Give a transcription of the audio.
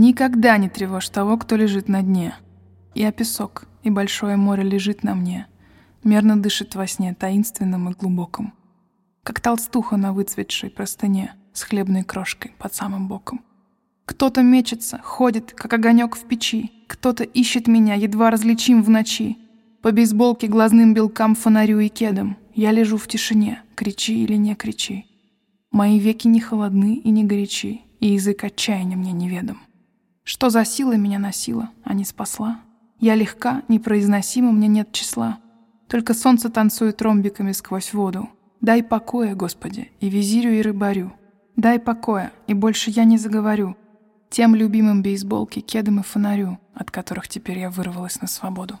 Никогда не тревожь того, кто лежит на дне. Я песок, и большое море лежит на мне. Мерно дышит во сне, таинственным и глубоком. Как толстуха на выцветшей простыне с хлебной крошкой под самым боком. Кто-то мечется, ходит, как огонек в печи. Кто-то ищет меня, едва различим в ночи. По бейсболке глазным белкам, фонарю и кедам. Я лежу в тишине, кричи или не кричи. Мои веки не холодны и не горячи, и язык отчаяния мне неведом. Что за сила меня носила, а не спасла? Я легка, непроизносима, мне нет числа. Только солнце танцует ромбиками сквозь воду. Дай покоя, Господи, и визирю, и рыбарю. Дай покоя, и больше я не заговорю. Тем любимым бейсболки, кедам и фонарю, от которых теперь я вырвалась на свободу.